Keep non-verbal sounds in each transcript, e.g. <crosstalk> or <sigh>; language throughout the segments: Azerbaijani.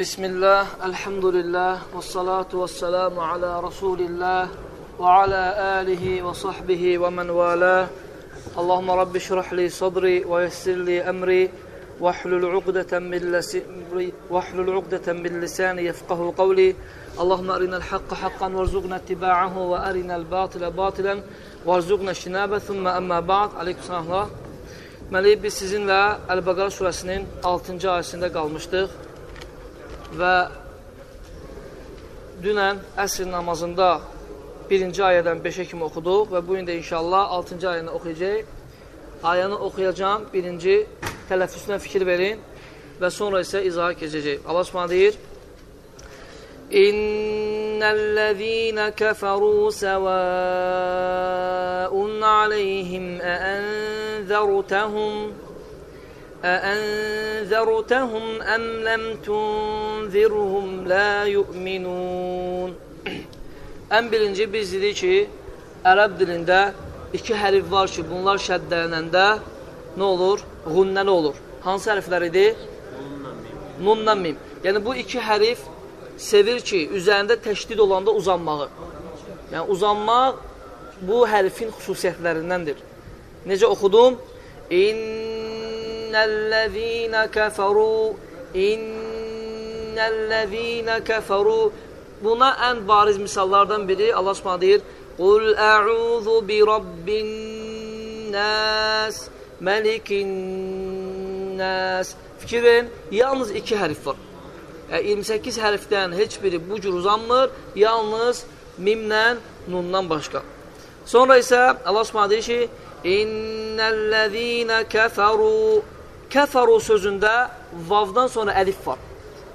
بسم الله الحمد لله والصلاة والسلام على رسول الله وعلى آله وصحبه ومن والاه. اللهم رب اشرح لي صدري ويسر لي أمري واحلل عقدة من لساني واحلل عقدة من لساني يفقه قولي. اللهم أرنا الحق حقا وارزقنا اتباعه وأرنا الباطل باطلا وارزقنا اجتنابه. ثم أما بعد عليكم السلام Deməli, biz sizinlə Əl-Bəqara surəsinin 6-cı ayəsində qalmışdıq. və dünən əsr namazında birinci ayədən 5-ə kimi oxuduq və bu gün də inşallah 6-cı ayəni oxuyacaq. Ayəni oxuyacağım, birinci tələffüsünə fikir verin və sonra isə izaha keçəcək. Allah Subhanahu deyir: İnnellezîne keferû sevâun aleyhim eenzertehum أأنذرتهم أم لم تنذرهم لا يؤمنون <clears throat> Ən birinci biz dedik ki, ərəb dilində iki hərif var ki, bunlar şəddələnəndə nə olur?Ğunnəli olur. Hansı hərflər idi? Nunnan mim. Yəni bu iki hərif sevir ki, üzərində təşdid olanda uzanmağı. Yəni uzanmaq bu hərfin xüsusiyyətlərindəndir. Necə oxudum? İnnellezîne kəfəru İnnellezîne kəfəru Buna ən bariz misallardan biri Allah Subhanahu deyir: "Qul a'udhu bi rabbin nas, malikin nas." Fikir verin, yalnız iki hərf var. Yəni, 28 hərfdən heç biri bu cür uzanmır, yalnız mimlə, nundan başqa. Sonra isə Allah Subhanahu deyir ki: "İnnellezîne kəfəru" Kəfəru sözündə vavdan sonra əlif var.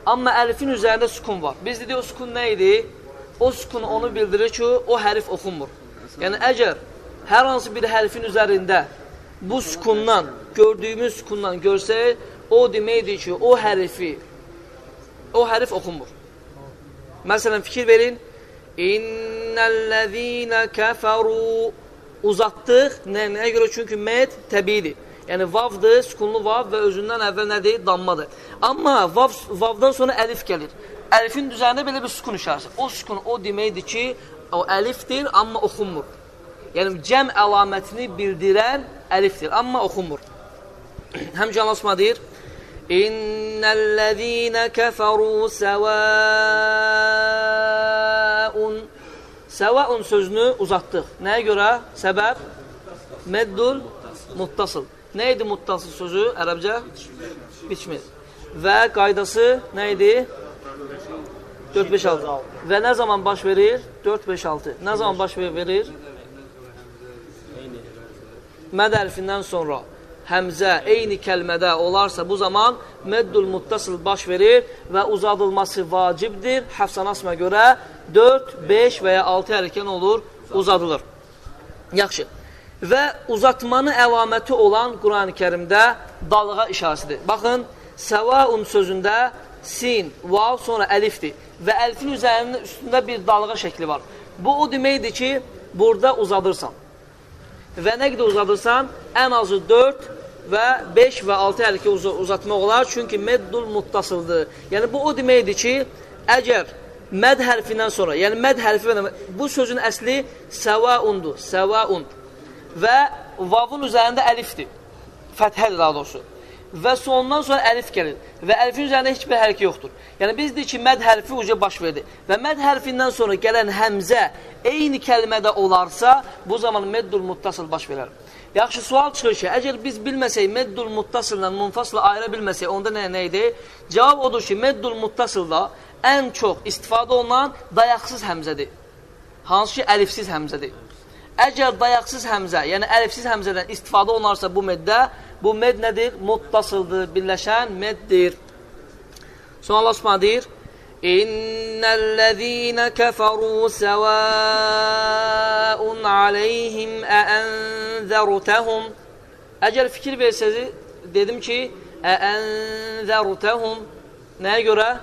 Amma əlifin üzərində sukun var. Biz dedik o sukun nə idi? O sukun onu bildirir ki, o hərif oxunmur. Yəni, əgər hər hansı bir hərfin üzərində bu sukundan, gördüyümüz sukundan görsək, o deməkdir ki, o hərifi, o hərif oxunmur. Məsələn, fikir verin. İnnellezîne kəfəru uzatdıq. Nə, nəyə görə? Çünki med təbiidir. Yəni vavdır, sukunlu vav və özündən əvvəl nədir? Dammadır. Amma vav, vavdan sonra əlif gəlir. Əlifin düzərində belə bir sukun işarəsi. O sukun o deməkdir ki, o əlifdir, amma oxunmur. Yəni cəm əlamətini bildirən əlifdir, amma oxunmur. Həmçə Allah Subhanahu deyir: İnnellezîne kəfəru səvâun Səvaun sözünü uzatdıq. Nəyə görə? Səbəb? Meddul muttasıl. Nə idi muttasıl sözü ərəbcə? Biçmir. Və qaydası nə idi? 4-5-6. Və nə zaman baş verir? 4-5-6. Nə zaman baş verir? Məd hərfindən sonra həmzə eyni kəlmədə olarsa bu zaman meddul muttasıl baş verir və uzadılması vacibdir. Həfsan asma görə 4, 5 və ya 6 hərəkən olur, uzadılır. Yaxşı. Və uzatmanın əlaməti olan Quran-ı kərimdə dalığa işarəsidir. Baxın, səvaun sözündə sin, vav, sonra əlifdir. Və əlifin üzərində üstündə bir dalığa şəkli var. Bu o deməkdir ki, burada uzadırsan. Və nə qədər uzadırsan, ən azı 4 və 5 və 6 hərəkə uz uzatmaq olar. Çünki meddul muttasıldır. Yəni, bu o deməkdir ki, əgər məd hərfindən sonra, yəni məd hərfi, bu sözün əsli səvaundur, səvaun və vavun üzərində əlifdir, fəthədir daha doğrusu. Və sonundan sonra əlif gəlir və əlifin üzərində heç bir hərəkə yoxdur. Yəni, biz deyik ki, məd hərfi uca baş verdi və məd hərfindən sonra gələn həmzə eyni kəlmədə olarsa, bu zaman meddul muttasıl baş verər. Yaxşı, sual çıxır ki, əgər biz bilməsək, meddul muttasılla munfasıla ayıra bilməsək, onda nə, nə idi? Cavab odur ki, meddul muttasılda ən çox istifadə olunan dayaqsız həmzədir. Hansı ki, əlifsiz həmzədir. Əgər dayaqsız həmzə, yəni əlifsiz həmzədən istifadə olunarsa bu meddə, bu med nədir? Muttasıldır, birləşən meddir. Sonra Allah Subhanahu deyir: İnnellezîne keferû sevâun aleyhim a'enzertehum Əgər fikir versəz, dedim ki, a'enzertehum nəyə görə?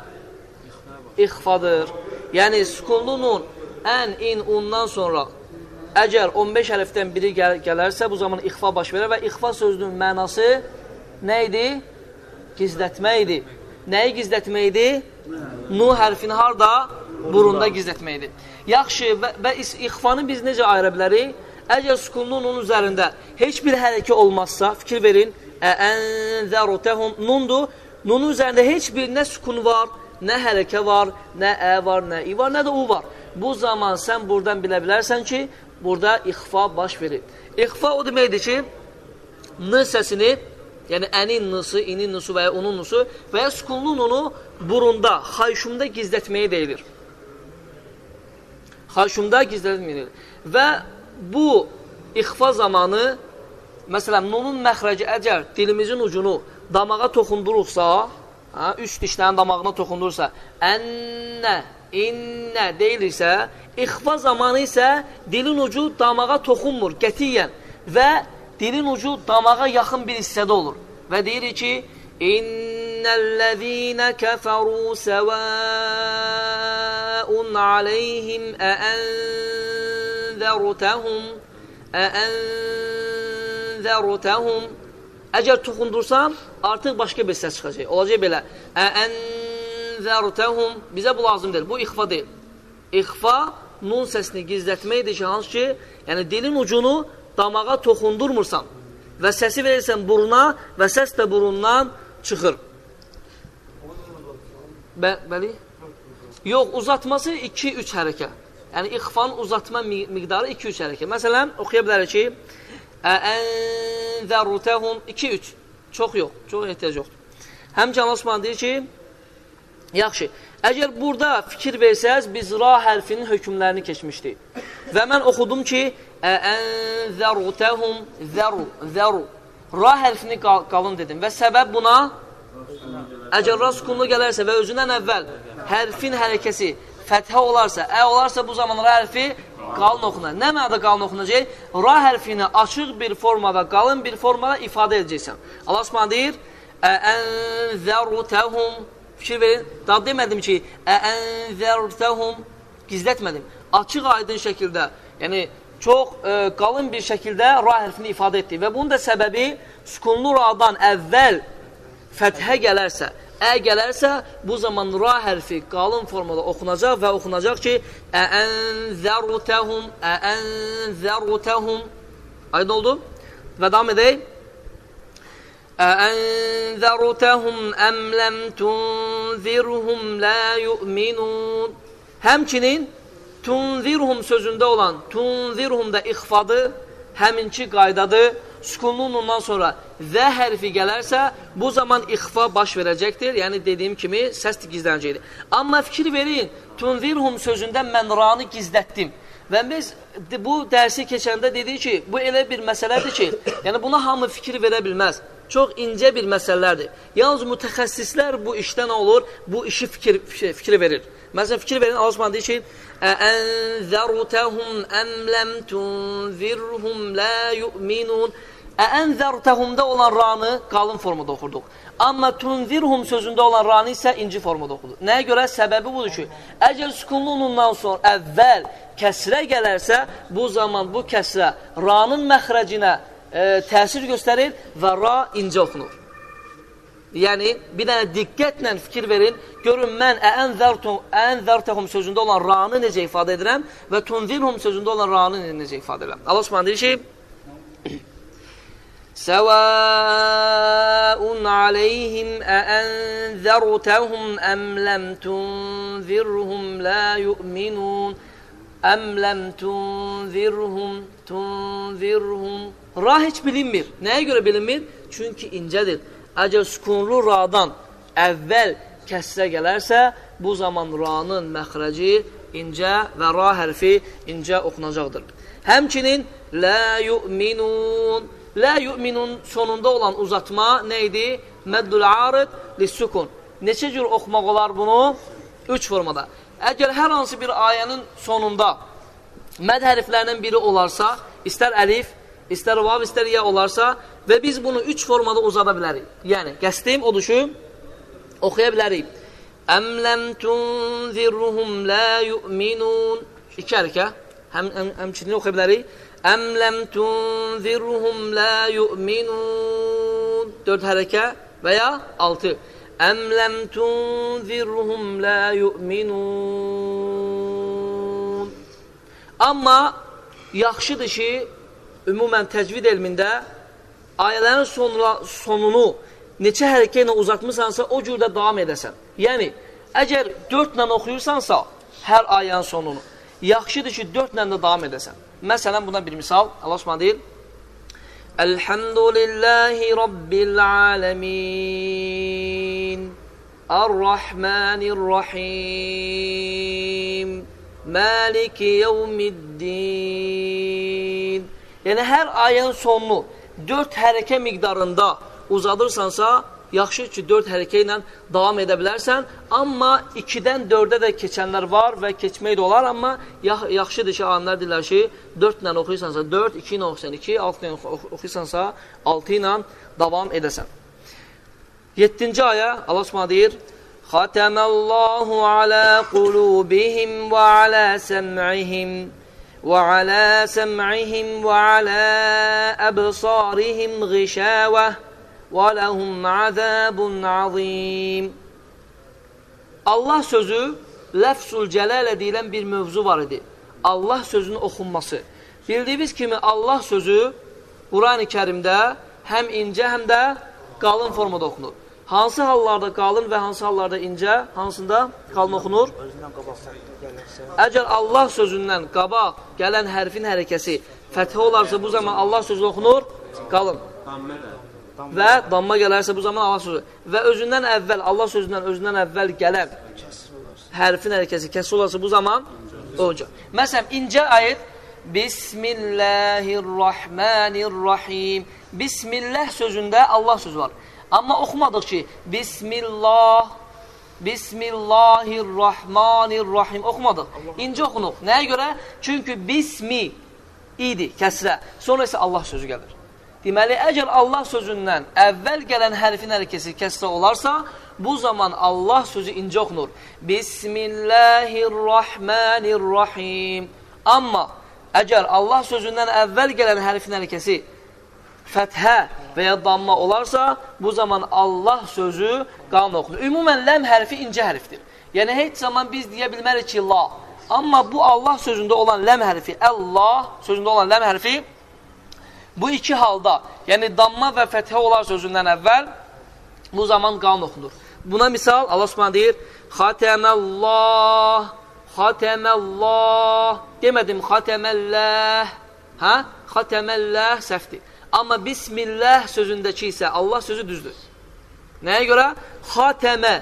İxfadır. Yəni sukunlu nun ən in undan sonra Əgər 15 hərfdən biri gəl gələrsə, bu zaman ixfa baş verər və ixfa sözünün mənası nə idi? Gizlətmək idi. nəyi gizlətməkdir? Nu hərfini harda? Burunda gizlətməkdir. Yaxşı, və, və ixfanı biz necə ayıra bilərik? Əgər sukunlu nun üzərində heç bir hərəkə olmazsa, fikir verin, ənzərutəhum nundur. Nunun üzərində heç bir nə sukun var, nə hərəkə var, nə ə var, nə i var, nə də u var. Bu zaman sən buradan bilə bilərsən ki, burada ixfa baş verir. İxfa o deməkdir ki, n səsini yəni ənin nusu, inin nusu və ya onun nusu və ya sukunlu nunu burunda, xayşumda gizlətməyə deyilir. Xayşumda gizlətməyə deyilir. Və bu ixfa zamanı, məsələn, nunun məxrəci əgər dilimizin ucunu damağa toxunduruqsa, hə, üst dişlərin damağına toxundursa, ənnə, innə deyilirsə, ixfa zamanı isə dilin ucu damağa toxunmur qətiyyən və dilin ucu damağa yaxın bir hissədə olur. Və deyir ki, İnnellezîne keferû sevâun aleyhim eenzertehum eenzertehum Əgər toxundursam, artıq başqa bir səs çıxacaq. Olacaq belə. Əenzertehum bizə bu lazım deyil. Bu ixfa deyil. İxfa nun səsini gizlətməkdir ki, hansı ki, yəni dilin ucunu damağa toxundurmursan və səsi verirsən buruna və səs də burundan çıxır. Bə bəli? Yox, uzatması 2-3 hərəkə. Yəni, ixfanın uzatma miqdarı 2-3 hərəkə. Məsələn, oxuya bilərik ki, Ənzərutəhum 2-3. Çox yox, çox ehtiyac yoxdur. Həmçə Allah Osman deyir ki, yaxşı, əgər burada fikir versəz, biz ra hərfinin hökmlərini keçmişdik. Və mən oxudum ki, Əənzərutəhum zəru, zəru. Ra hərfini qal qalın dedim. Və səbəb buna əgər ra sukunlu gələrsə və özündən əvvəl hərfin hərəkəsi fəthə olarsa, ə olarsa bu zaman ra hərfi qalın oxunar. Nə mənada qalın oxunacaq? Ra hərfini açıq bir formada, qalın bir formada ifadə edəcəksən. Allah Subhanahu deyir: "Əənzərutəhum" Fikir verin. Daha demədim ki, "Əənzərutəhum" gizlətmədim. Açıq aydın şəkildə, yəni çox e, qalın bir şəkildə ra hərfini ifadə etdi. Və bunun da səbəbi sukunlu ra'dan əvvəl fəthə gələrsə, ə gələrsə, bu zaman ra hərfi qalın formada oxunacaq və oxunacaq ki, əənzərutəhum, əənzərutəhum. Aydın oldu? Və davam edək. Əənzərutəhum əm ləm tunzirhum lə yu'minun. Həmçinin tunzirhum sözündə olan tunzirhum da ixfadır, həminki qaydadır. Sukunlu ondan sonra və hərfi gələrsə, bu zaman ixfa baş verəcəkdir. Yəni, dediyim kimi, səs gizlənəcəkdir. Amma fikir verin, tunzirhum sözündə mən ranı gizlətdim. Və biz bu dərsi keçəndə dedik ki, bu elə bir məsələdir ki, yəni buna hamı fikir verə bilməz. Çox incə bir məsələlərdir. Yalnız mütəxəssislər bu işdə nə olur? Bu işi fikir, fikir verir. Məsələn, fikir verin, Allah Osman deyir ki, Əənzərtəhum əm ləm tunzirhum lə yu'minun Əənzərtəhumda olan ranı qalın formada oxurduq. Amma tunzirhum sözündə olan ranı isə inci formada oxuduq. Nəyə görə? Səbəbi budur ki, əgər sükunlu onundan sonra əvvəl kəsrə gələrsə, bu zaman bu kəsrə ranın məxrəcinə e, təsir göstərir və ra incə oxunur. Yəni, bir dənə diqqətlə fikir verin, görün mən əənzərtəhum sözündə olan ranı necə ifadə edirəm və tunzirhum sözündə olan ranı necə ifadə edirəm. Allah Osman deyir ki, سواء عليهم أأنذرتهم أم لم تنذرهم لا يؤمنون أم لم تنذرهم tunzirhum Ra heç bilinmir. Nəyə görə bilinmir? Çünki incədir. Əgər sükunlu radan əvvəl kəsrə gələrsə, bu zaman ranın məxrəci incə və ra hərfi incə oxunacaqdır. Həmçinin lə yu'minun Lə yu'minun sonunda olan uzatma nə idi? Məddül arid lissukun. Neçə cür oxumaq olar bunu? Üç formada. Əgər hər hansı bir ayənin sonunda məd hərflərinin biri olarsa, istər əlif, istər vav, istər yə olarsa və biz bunu üç formada uzada bilərik. Yəni, qəsdim odur ki, oxuya bilərik. Əm ləm tunzirruhum lə yu'minun. İki hərəkə. Həm, həm, həmçinin oxuya bilərik. Əm ləm tunzirhum la yu'minun. Dörd hərəkə və ya altı. Əm ləm tunzirhum la yu'minun. Amma yaxşıdır ki, ümumən təcvid elmində ayələrin sonra, sonunu neçə hərəkə ilə uzatmısansa, o cürdə davam edəsən. Yəni, əgər dördlə oxuyursansa, hər ayənin sonunu, yaxşıdır ki, dördlə də davam edəsən. Məsələn, buna bir misal, Allah Osman deyir, Elhamdülillahi Rabbil aləmin, Ar-Rahmanir-Rahim, Maliki yevmiddin. Yəni, hər ayənin sonunu dörd hərəkə miqdarında uzadırsansa, yaxşı ki, dörd hərəkə ilə davam edə bilərsən, amma ikidən dördə də keçənlər var və keçmək də olar, amma yaxşıdır ki, alimlər deyirlər ki, dördlə oxuyursansa, dörd, iki ilə oxuyursan, iki, altı ilə oxuyursansa, altı ilə davam edəsən. Yeddinci ayə, Allah Subhanahu deyir, Xatəməllahu alə qulubihim və alə səm'ihim وعلى سمعهم وعلى أبصارهم غشاوة وَلَهُمْ عَذَابٌ عَظِيمٌ Allah sözü ləfsul cələlə deyilən bir mövzu var idi. Allah sözünün oxunması. Bildiyiniz kimi Allah sözü Quran-ı kərimdə həm incə, həm də qalın formada oxunur. Hansı hallarda qalın və hansı hallarda incə, hansında qalın oxunur? Əgər Allah sözündən qabaq gələn hərfin hərəkəsi fəthə olarsa, bu zaman Allah sözü oxunur qalın və damma gələrsə bu zaman Allah sözü və özündən əvvəl, Allah sözündən özündən əvvəl gələn hərfin hərəkəsi kəsi olarsa bu zaman olacaq. Məsələn, incə ayət Bismillahirrahmanirrahim Bismillah sözündə Allah sözü var. Amma oxumadıq ki, Bismillah Bismillahirrahmanirrahim oxumadıq. İncə oxunuq. Nəyə görə? Çünki bismi idi, kəsrə. Sonra isə Allah sözü gəlir. Deməli, əgər Allah sözündən əvvəl gələn hərfin hərəkəsi kəsrə olarsa, bu zaman Allah sözü incə oxunur. Bismillahirrahmanirrahim. Amma əgər Allah sözündən əvvəl gələn hərfin hərəkəsi fəthə və ya damma olarsa, bu zaman Allah sözü qanun oxunur. Ümumən, ləm hərfi incə hərfdir. Yəni, heç zaman biz deyə bilmərik ki, la. Amma bu Allah sözündə olan ləm hərfi, Allah sözündə olan ləm hərfi Bu iki halda, yəni damma və fəthə olar sözündən əvvəl bu zaman qanun oxunur. Buna misal Allah Subhanahu deyir: "Xatəməllah, xatəməllah." Demədim xatəməllah. Hə? Xatəməllah səhvdir. Amma bismillah sözündəki isə Allah sözü düzdür. Nəyə görə? Xatəmə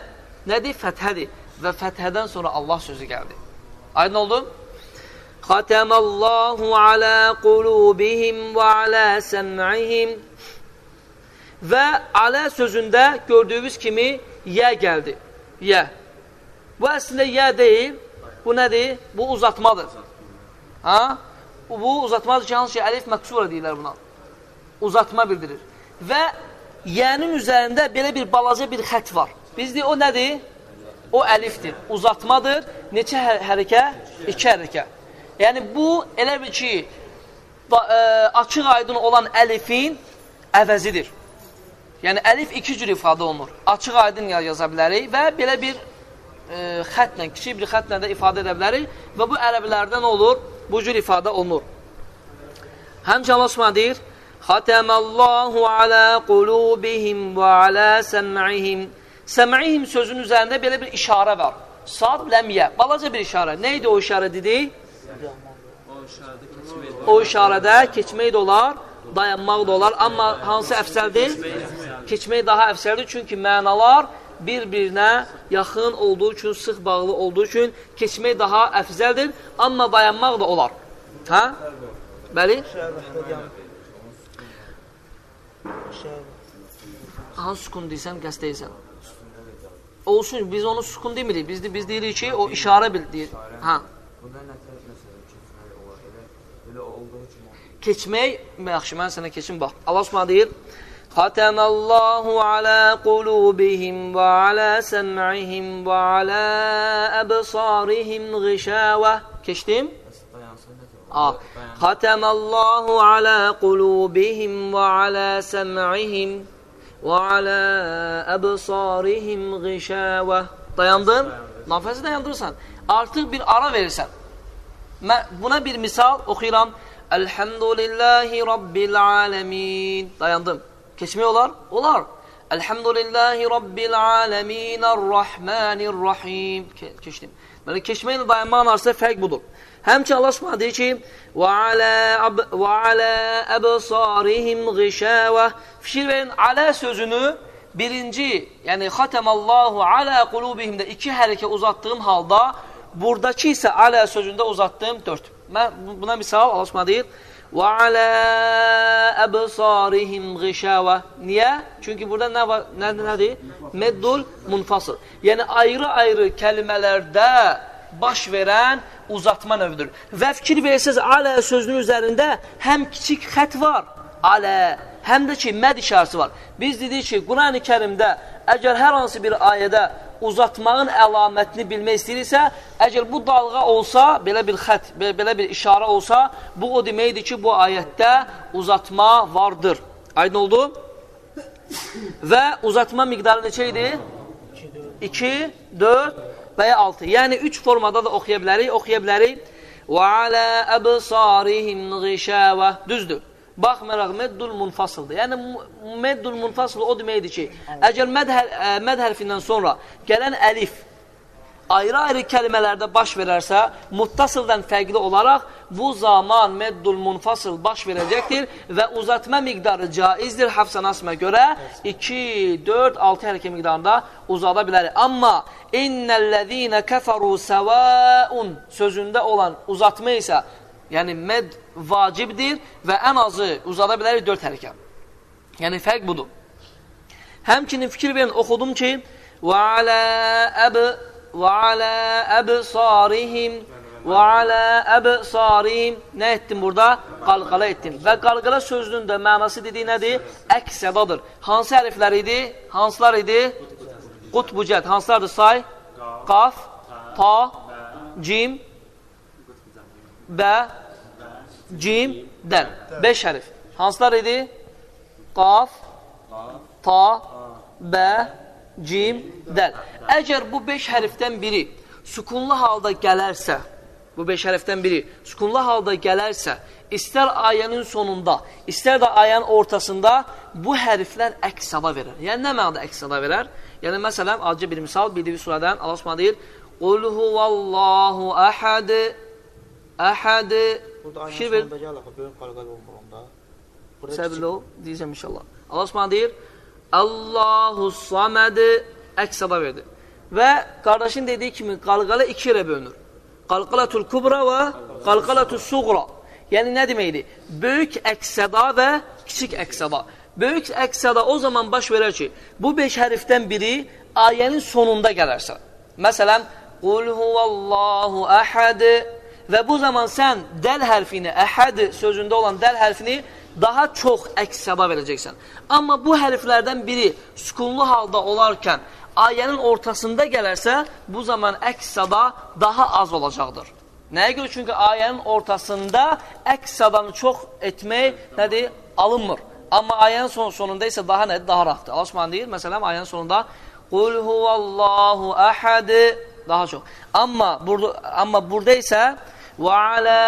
nədir? Fəthədir və fəthədən sonra Allah sözü gəldi. Aydın oldu? Xatəməllahu alə qulubihim və alə səm'ihim və alə sözündə gördüyünüz kimi yə gəldi. Yə. Bu əslində yə deyil, bu nədir? Bu uzatmadır. Ha? Bu uzatmadır ki, hansı ki, əlif məqsura deyirlər buna. Uzatma bildirir. Və yənin üzərində belə bir balaca bir xət var. Bizdə o nədir? O əlifdir. Uzatmadır. Neçə hər hərəkə? İki hərəkə. Yəni, bu elə bir ki, e, açıq aydın olan əlifin əvəzidir. Yəni, əlif iki cür ifadə olunur. Açıq aydın yaza bilərik və belə bir e, xətlə, kiçik bir xətlə də ifadə edə bilərik və bu ərəblərdən olur, bu cür ifadə olunur. Həmçə Allah deyir: "Xatamallahu ala qulubihim və ala səm'ihim." Səm'ihim sözünün üzərində belə bir işarə var. Sad ləmyə, balaca bir işarə. Nə idi o işarə dedik? O işarədə keçmək də olar, dayanmaq da olar. Amma hansı əfsəldir? Keçmək daha əfsəldir. Çünki mənalar bir-birinə yaxın olduğu üçün, sıx bağlı olduğu üçün keçmək daha əfzəldir. Amma dayanmaq da olar. Hə? Bəli? Hansı sukun deyirsən, qəst deyirsən? Olsun, biz onu sukun demirik. Biz, biz deyirik ki, o işarə bil deyir. Hə. Bundan nə keçmək, yaxşı, mən sənə keçim, bax. Allah Subhanahu deyir: "Xatamallahu ala qulubihim və ala səm'ihim və ala absarihim ghishawa." Ah. Hatemallahu ala kulubihim ve ala sem'ihim ve ala ebsarihim gişâve. Dayandın. Nafesi dayandırırsan. Artık bir ara verirsen. Buna bir misal okuyalım. Elhamdülillahi Rabbil alemin. Dayandım. Kesmiyorlar. Olar. Elhamdülillahi Rabbil alemin. Errahmanirrahim. Ke Keçtim. Böyle keşmeyle dayanma anarsa fark budur. Həmçə Allah Subhanahu deyir ki: "Və alə və alə absarihim ğişəvə." Fikir verin, alə sözünü birinci, yəni xatamallahu alə qulubihimdə iki hərəkə uzatdığım halda, buradakı isə alə sözündə uzatdığım 4. Mən buna misal Allah Subhanahu deyir: "Və alə absarihim ğişəvə." Niyə? Çünki burada nə var? Nə nədir? Meddul munfasıl. Yəni ayrı-ayrı kəlmələrdə baş verən uzatma növüdür. Və fikir versiniz, alə sözünün üzərində həm kiçik xət var, alə, həm də ki, məd işarəsi var. Biz dedik ki, Quran-ı kərimdə əgər hər hansı bir ayədə uzatmağın əlamətini bilmək istəyirsə, əgər bu dalğa olsa, belə bir xət, belə bir işarə olsa, bu o deməkdir ki, bu ayətdə uzatma vardır. Aydın oldu? Və uzatma miqdarı neçə idi? 2, 4, və ya 6. Yəni 3 formada da oxuya bilərik. Oxuya bilərik. Və alə əbsarihim ğişəvə. Düzdür. Baxmayaraq meddul munfasıldır. Yəni meddul munfasıl o deməkdir ki, əgər məd, hər, məd hərfindən sonra gələn əlif ayrı-ayrı kəlmələrdə baş verərsə, muttasıldan fərqli olaraq bu zaman meddul munfasıl baş verəcəkdir və uzatma miqdarı caizdir Hafsan Asmə görə 2, 4, 6 hərəkə miqdarında uzada bilərik. Amma innəl-ləzīnə kəfəru səvaun sözündə olan uzatma isə yəni med vacibdir və ən azı uzada bilərik 4 hərəkə. Yəni fərq budur. Həmçinin fikir verin, oxudum ki, və alə əb وعلى أبصارهم وعلى أبصارهم nə etdim burada? Qalqala etdim. Və qalqala sözünün də mənası dediyi nədir? Əks-sədadır. Hansı hərflər idi? Hansılar idi? Qutbucət. Hansılardır say? Qaf, ta, cim, bə, cim, dəl. Beş hərf. Hansılar idi? Qaf, ta, bə, cim, dəl. Əgər bu beş hərfdən biri sukunlu halda gələrsə, bu beş hərfdən biri sukunlu halda gələrsə, istər ayənin sonunda, istər də ayənin ortasında bu hərflər əks-sada verər. Yəni, nə mənada əks-sada verər? Yəni, məsələn, acı bir misal, bildiyi surədən Allah Subhanahu deyir, Qul huvallahu əhəd, əhəd, Burada ayın sonunda gəl, böyük qarqal olmur onda. Səbirli ol, deyəcəm inşallah. Allah Subhanahu deyir, Allahu saməd, əks-sada verdi. Və qardaşın dediyi kimi qalqala iki yerə bölünür. Qalqalatul kubra və qalqalatul suğra. Yəni nə deməkdir? Böyük əksəda və kiçik əksəda. Böyük əksəda o zaman baş verər ki, bu beş hərfdən biri ayənin sonunda gələrsə. Məsələn, Qul huvallahu əhəd və bu zaman sən dəl hərfini, əhəd sözündə olan dəl hərfini daha çox əksəda verəcəksən. Amma bu hərflərdən biri sükunlu halda olarkən ayənin ortasında gələrsə, bu zaman əks sada daha az olacaqdır. Nəyə görə? Çünki ayənin ortasında əks sadanı çox etmək nədir? Alınmır. Amma ayənin son sonunda isə daha nədir? Daha rahatdır. Allah Subhanahu deyir, məsələn, ayənin sonunda Qul huvallahu əhəd daha çox. Amma burada amma burada isə və alə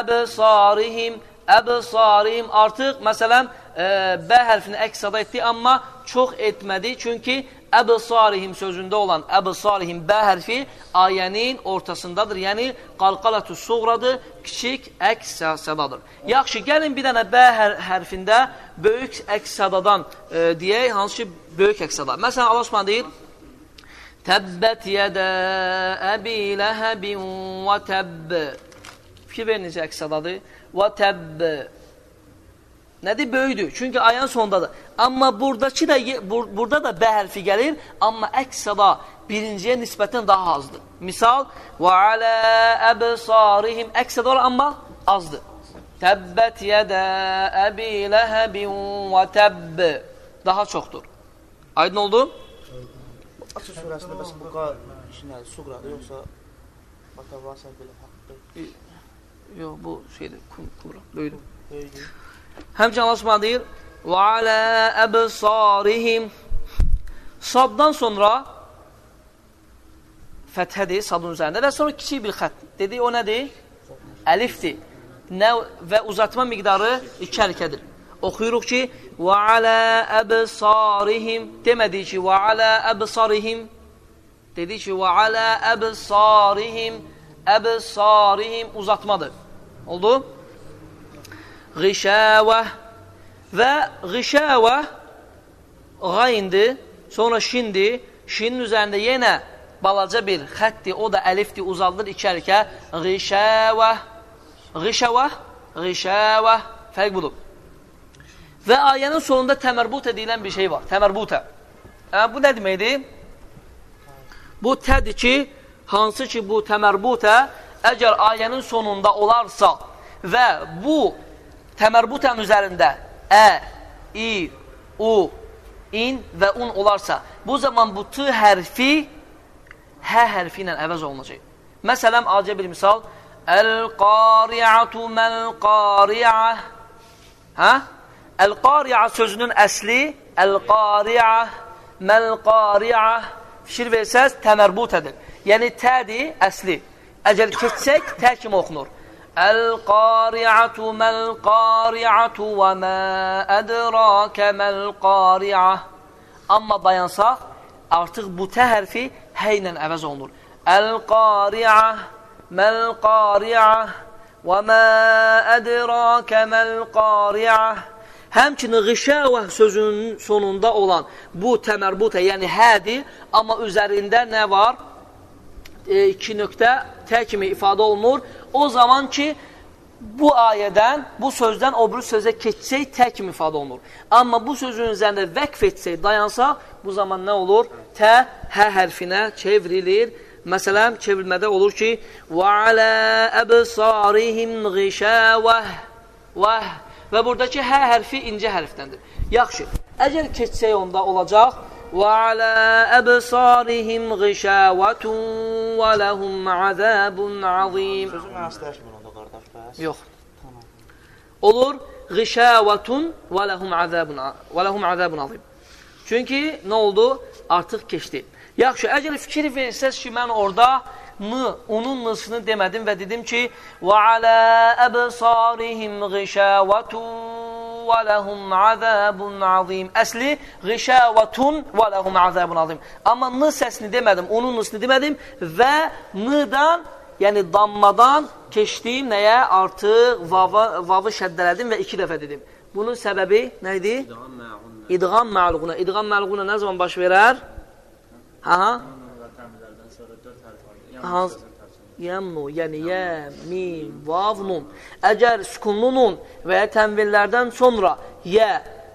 əbsarihim əbsarihim artıq məsələn e, bə hərfini əks sada etdi, amma çox etmədi. Çünki əbsarihim sözündə olan əbsarihim bə hərfi ayənin ortasındadır. Yəni, qalqalətü suğradır, kiçik əks sədadır. Yaxşı, gəlin bir dənə bə hər hərfində böyük əks sədadan e, deyək, hansı ki, böyük əks səda. Məsələn, Allah Osman deyir, Təbbət yədə əbi ləhəbin və təbb. Fikir verin necə əks sədadır. Və təbb. Nədir? Böyüdür. Çünki ayənin sonundadır. Amma buradakı da bur burada da bə hərfi gəlir, amma əks sada birinciyə nisbətən daha azdır. Misal: "Və alə əbsarihim" əks sada var, amma azdır. Təbbət yədə əbi ləhəbin və təbb. Daha çoxdur. Aydın oldu? Açıq surəsində bəs bu qa işinə suqradır, yoxsa Batavasa belə haqqı? Yox, bu şeydir, kubra, böyüdür. Böyüdür. Həmçin Allah Subhanahu deyir: Və alə əbsarihim Saddan sonra fəthədir sadın üzərində və sonra kiçik bir xət. Dedi, o nədir? Əlifdir. Nə, və uzatma miqdarı iki hərəkədir. Oxuyuruq ki, və alə əbsarihim demədik ki, və alə əbsarihim dedi ki, və alə əbsarihim əbsarihim uzatmadır. Oldu? Gişəvə və gişəvə qayındır, sonra şindir. Şinin üzərində yenə balaca bir xətdir, o da əlifdir, uzaldır iki hərəkə. Gişəvə, gişəvə, gişəvə, fərq budur. Və ayənin sonunda təmərbut edilən bir şey var, təmərbutə. Hə, bu nə deməkdir? Bu tədir ki, hansı ki bu təmərbutə əgər ayənin sonunda olarsa və bu təmərbutən üzərində ə, i, u, in və un olarsa, bu zaman bu t hərfi hə hərfi ilə əvəz olunacaq. Məsələn, acə bir misal, Əl-qari'atu məl-qari'ah Hə? Əl-qari'ah sözünün əsli Əl-qari'ah məl-qari'ah Fikir versəz, təmərbutədir. Yəni, tədir, əsli. Əgər keçsək, tə kimi oxunur. Əl-qari'atu məl-qari'atu və mə ədrakə məl-qari'ah Amma dayansaq, artıq bu tə hərfi hə ilə əvəz olunur. Əl-qari'ah, məl-qari'ah və mə ədrakə məl-qari'ah Həmçinin qişəvəh sözünün sonunda olan bu təmərbutə, yəni hədir, amma üzərində nə var? E, iki nöqtə tə kimi ifadə olunur. O zaman ki, bu ayədən, bu sözdən o bir sözə keçsək, tə kimi ifadə olunur. Amma bu sözün üzərində vəqf etsək, dayansaq, bu zaman nə olur? Tə hə hərfinə çevrilir. Məsələn, çevrilmədə olur ki, وَعَلَى أَبْصَارِهِمْ غِشَاوَهْ وَهْ Və buradakı hə hərfi incə hərfdəndir. Yaxşı, əgər keçsək onda olacaq وَعَلَى أَبْصَارِهِمْ غِشَاوَةٌ وَلَهُمْ عَذَابٌ عَظِيمٌ Sözün mənası dəyişmir onda qardaş, bəs? Yox. Olur غِشَاوَةٌ وَلَهُمْ عَذَابٌ وَلَهُمْ عَذَابٌ عَظِيمٌ Çünki nə oldu? Artıq keçdi. Yaxşı, əgər fikir versəz ki, mən orada nı, onun nısını demədim və dedim ki, وَعَلَى أَبْصَارِهِمْ və ləhum azabun azim. Əsli qişavatun və ləhum azabun azim. Amma n səsini demədim, onun nusunu demədim və n-dan, yəni dammadan keçdiyim nəyə artıq vavı, vavı şəddələdim və iki dəfə dedim. Bunun səbəbi nə idi? İdğam məluğuna. İdğam məluğuna nə zaman baş verər? Ha ha. Hansı? Yəmnu, yəni yə, mim, vav, nun. Əgər sükunlu nun və ya tənvillərdən sonra yə,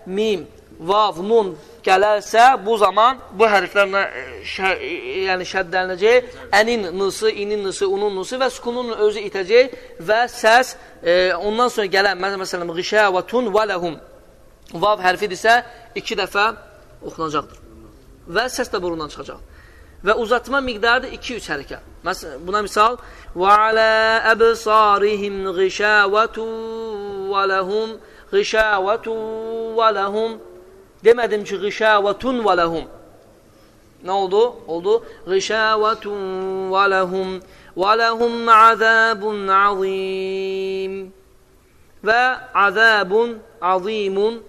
mim, vav, nun gələrsə, bu zaman bu hərflərlə şə, yəni şəddələnəcək, ənin nısı, inin nısı, unun nısı və sükunun özü itəcək və səs e, ondan sonra gələn, məsələn, qişə və tun və ləhum vav hərfidirsə, iki dəfə oxunacaqdır. Və səs də burundan çıxacaq və uzatma miqdarı da 2-3 hərəkə. Məsələn, buna misal və alə əbsarihim ğişəvətu və ləhum ğişəvətu və ləhum demədim ki, ğişəvətun və ləhum. Nə oldu? Oldu. Ğişəvətun və ləhum və ləhum əzəbun azim və əzəbun azimun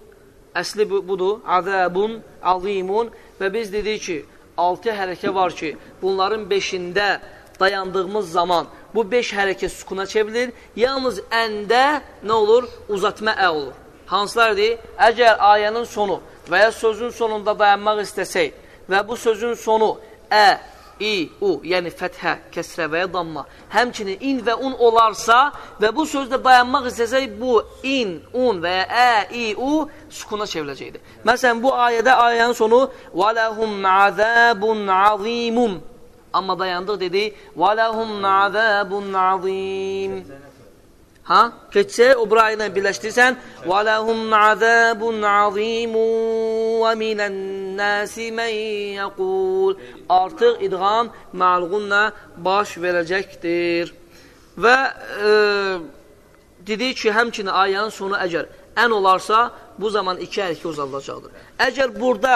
əsli budur. Əzəbun azimun və biz dedik ki, 6 hərəkə var ki, bunların 5-də dayandığımız zaman bu 5 hərəkə sukuna çevrilir. Yalnız əndə nə olur? Uzatma ə olur. Hansılardır? Əgər ayənin sonu və ya sözün sonunda dayanmaq istəsək və bu sözün sonu ə, i, u, yəni fəthə, kəsrə və ya damma, həmçinin in və un olarsa və bu sözdə dayanmaq istəsək, bu in, un və ya ə, i, u sukuna çevriləcəkdir. Məsələn, bu ayədə ayənin sonu وَلَهُمْ عَذَابٌ عَظِيمٌ Amma dayandıq dedi وَلَهُمْ عَذَابٌ عَظِيمٌ Ha? Keçsə, o bura ilə birləşdirsən وَلَهُمْ عَذَابٌ عَظِيمٌ وَمِنَ nəsi mən yəqul. Artıq idğam məluğunla baş verəcəkdir. Və e, dedik ki, həmçinin ayənin sonu əgər ən olarsa, bu zaman iki hərəkə uzadılacaqdır. Əgər burada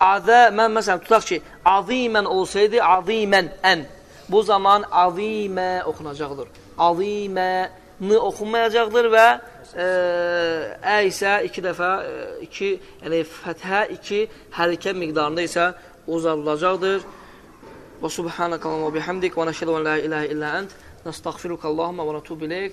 adə, mən məsələn, tutaq ki, azimən olsaydı, azimən ən, bu zaman azimə oxunacaqdır. Aziməni oxunmayacaqdır və ə isə iki dəfə, e, iki, yəni fəthə, iki hərəkə miqdarında isə uzadılacaqdır. Və subhanəkə və bihamdik və nəşədə və la iləhə illə ənd, nəstəğfiruka Allahumma və nətubu iləyik.